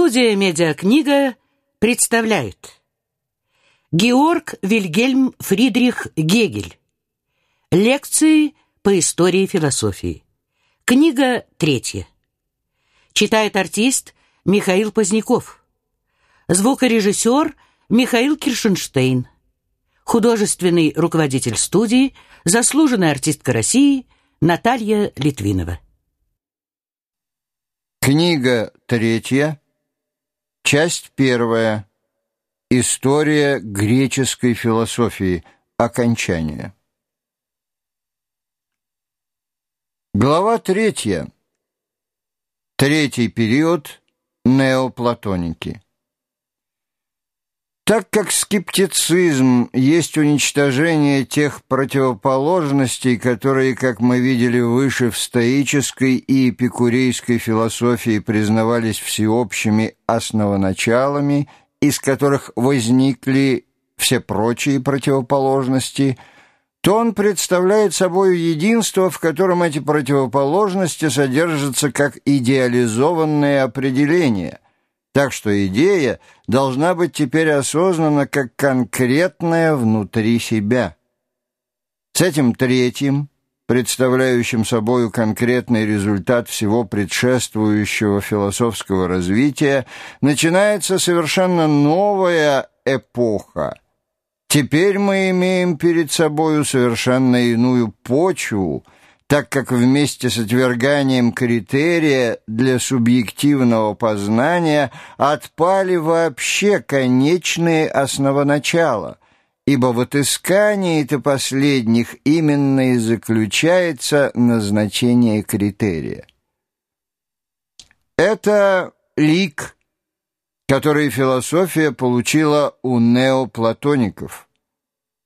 Студия «Медиакнига» представляет. Георг Вильгельм Фридрих Гегель. Лекции по истории философии. Книга третья. Читает артист Михаил Поздняков. Звукорежиссер Михаил Киршенштейн. Художественный руководитель студии Заслуженная артистка России Наталья Литвинова. Книга третья Часть первая. История греческой философии. Окончание. Глава третья. Третий период неоплатоники. Так как скептицизм есть уничтожение тех противоположностей, которые, как мы видели выше, в стоической и эпикурейской философии признавались всеобщими основоначалами, из которых возникли все прочие противоположности, то он представляет собой единство, в котором эти противоположности содержатся как идеализованные определения – так что идея должна быть теперь осознана как конкретная внутри себя. С этим третьим, представляющим собою конкретный результат всего предшествующего философского развития, начинается совершенно новая эпоха. Теперь мы имеем перед собою совершенно иную почву – так как вместе с отверганием критерия для субъективного познания отпали вообще конечные основоначала, ибо в отыскании-то последних именно и заключается назначение критерия. Это лик, который философия получила у неоплатоников –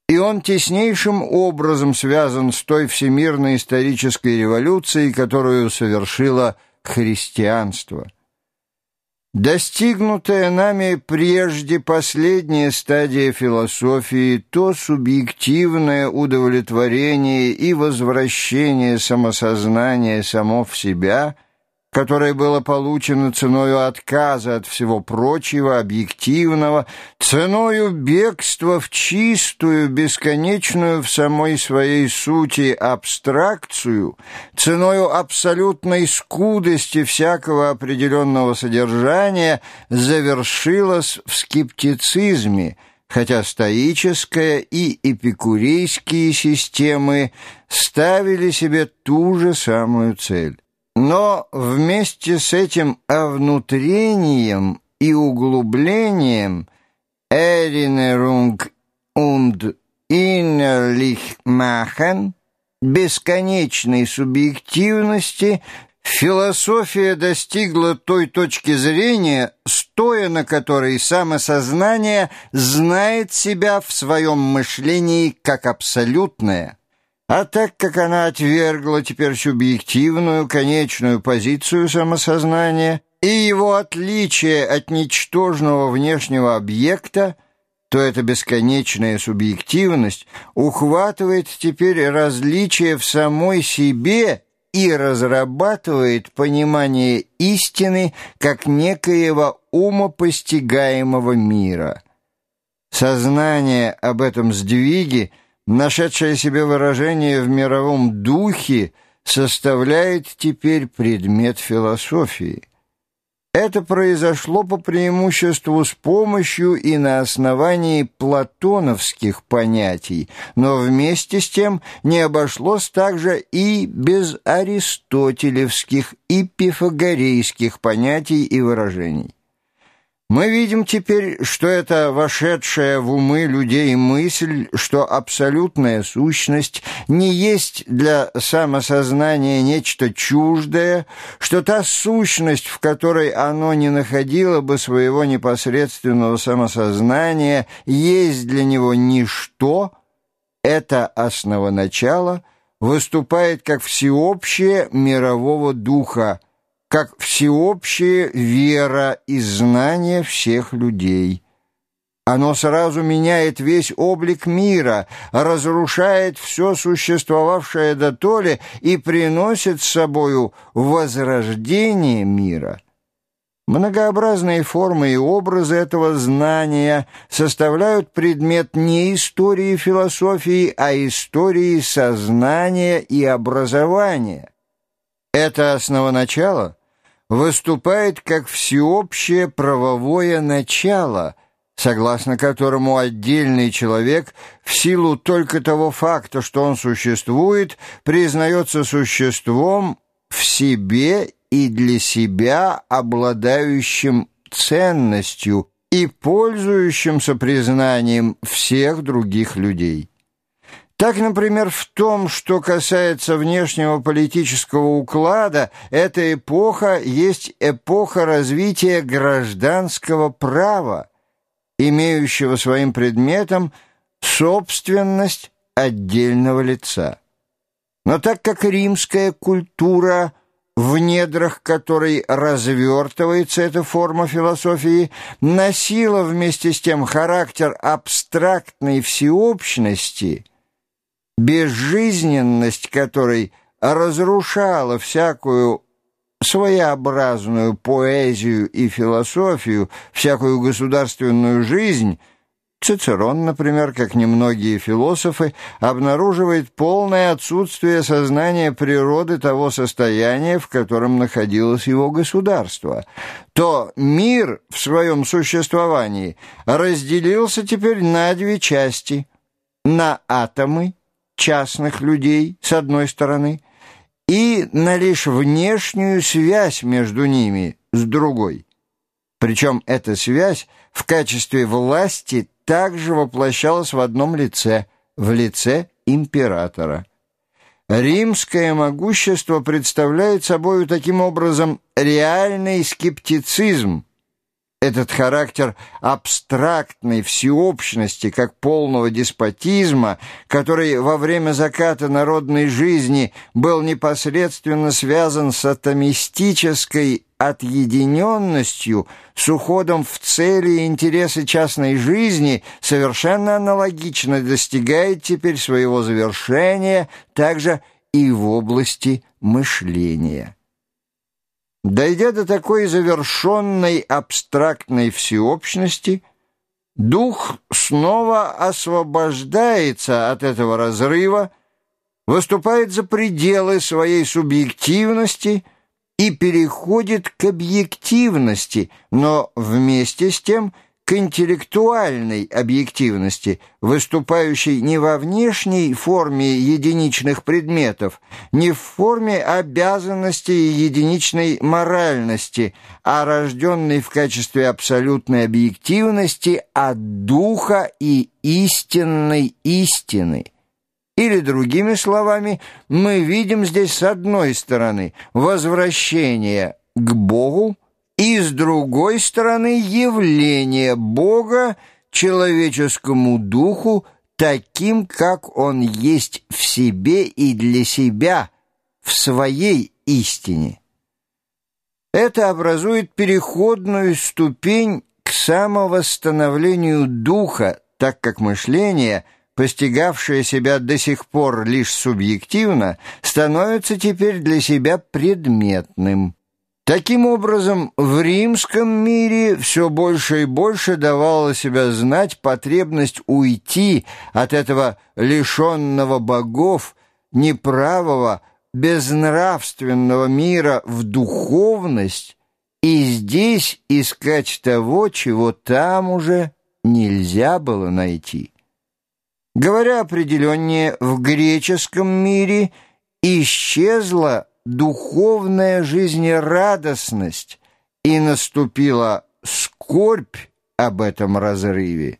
и он теснейшим образом связан с той всемирной исторической революцией, которую совершило христианство. Достигнутая нами прежде последняя стадия философии, то субъективное удовлетворение и возвращение самосознания само в себя – которое было получено ценою отказа от всего прочего, объективного, ценою бегства в чистую, бесконечную в самой своей сути абстракцию, ценою абсолютной скудости всякого определенного содержания, завершилось в скептицизме, хотя стоическая и эпикурейские системы ставили себе ту же самую цель. Но вместе с этим овнутрением и углублением «Erinnerung und innerlich machen» бесконечной субъективности философия достигла той точки зрения, стоя на которой самосознание знает себя в своем мышлении как абсолютное – а так как она отвергла теперь субъективную, конечную позицию самосознания и его отличие от ничтожного внешнего объекта, то эта бесконечная субъективность ухватывает теперь различие в самой себе и разрабатывает понимание истины как некоего умопостигаемого мира. Сознание об этом сдвиге – нашедшее себе выражение в мировом духе, составляет теперь предмет философии. Это произошло по преимуществу с помощью и на основании платоновских понятий, но вместе с тем не обошлось также и без аристотелевских и пифагорейских понятий и выражений. Мы видим теперь, что это вошедшая в умы людей мысль, что абсолютная сущность не есть для самосознания нечто чуждое, что та сущность, в которой оно не находило бы своего непосредственного самосознания, есть для него ничто, это основоначало выступает как всеобщее мирового духа, как всеобщая вера и знание всех людей. Оно сразу меняет весь облик мира, разрушает все существовавшее до толи и приносит с собою возрождение мира. Многообразные формы и образы этого знания составляют предмет не истории философии, а истории сознания и образования. Это основоначало выступает как всеобщее правовое начало, согласно которому отдельный человек в силу только того факта, что он существует, признается существом в себе и для себя обладающим ценностью и пользующимся признанием всех других людей. Так, например, в том, что касается внешнего политического уклада, эта эпоха есть эпоха развития гражданского права, имеющего своим предметом собственность отдельного лица. Но так как римская культура – в недрах которой развертывается эта форма философии, носила вместе с тем характер абстрактной всеобщности, безжизненность которой разрушала всякую своеобразную поэзию и философию, всякую государственную жизнь – Цицерон, например, как немногие философы, обнаруживает полное отсутствие сознания природы того состояния, в котором находилось его государство, то мир в своем существовании разделился теперь на две части – на атомы частных людей, с одной стороны, и на лишь внешнюю связь между ними, с другой. Причем эта связь в качестве власти также воплощалась в одном лице, в лице императора. Римское могущество представляет собой таким образом реальный скептицизм, этот характер абстрактной всеобщности, как полного деспотизма, который во время заката народной жизни был непосредственно связан с атомистической отъединенностью, с уходом в цели и интересы частной жизни, совершенно аналогично достигает теперь своего завершения также и в области мышления. Дойдя до такой завершенной абстрактной всеобщности, дух снова освобождается от этого разрыва, выступает за пределы своей субъективности и переходит к объективности, но вместе с тем – к интеллектуальной объективности, выступающей не во внешней форме единичных предметов, не в форме обязанностей единичной моральности, а рожденной в качестве абсолютной объективности от духа и истинной истины. Или, другими словами, мы видим здесь с одной стороны возвращение к Богу, и, с другой стороны, явление Бога человеческому духу таким, как он есть в себе и для себя, в своей истине. Это образует переходную ступень к самовосстановлению духа, так как мышление, постигавшее себя до сих пор лишь субъективно, становится теперь для себя предметным. Таким образом, в римском мире все больше и больше давала себя знать потребность уйти от этого лишенного богов, неправого, безнравственного мира в духовность и здесь искать того, чего там уже нельзя было найти. Говоря определеннее, в греческом мире исчезла духовная жизнерадостность, и наступила скорбь об этом разрыве.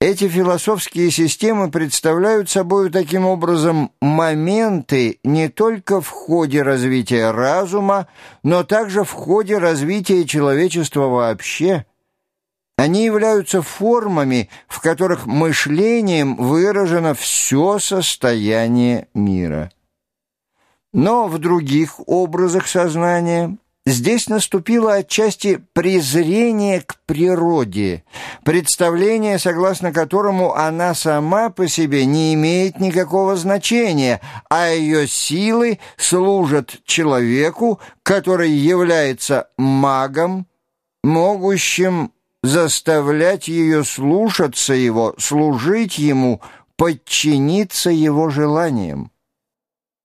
Эти философские системы представляют собой таким образом моменты не только в ходе развития разума, но также в ходе развития человечества вообще. Они являются формами, в которых мышлением выражено все состояние мира. Но в других образах сознания Здесь наступило отчасти презрение к природе, представление, согласно которому она сама по себе не имеет никакого значения, а ее силы служат человеку, который является магом, могущим заставлять ее слушаться его, служить ему, подчиниться его желаниям.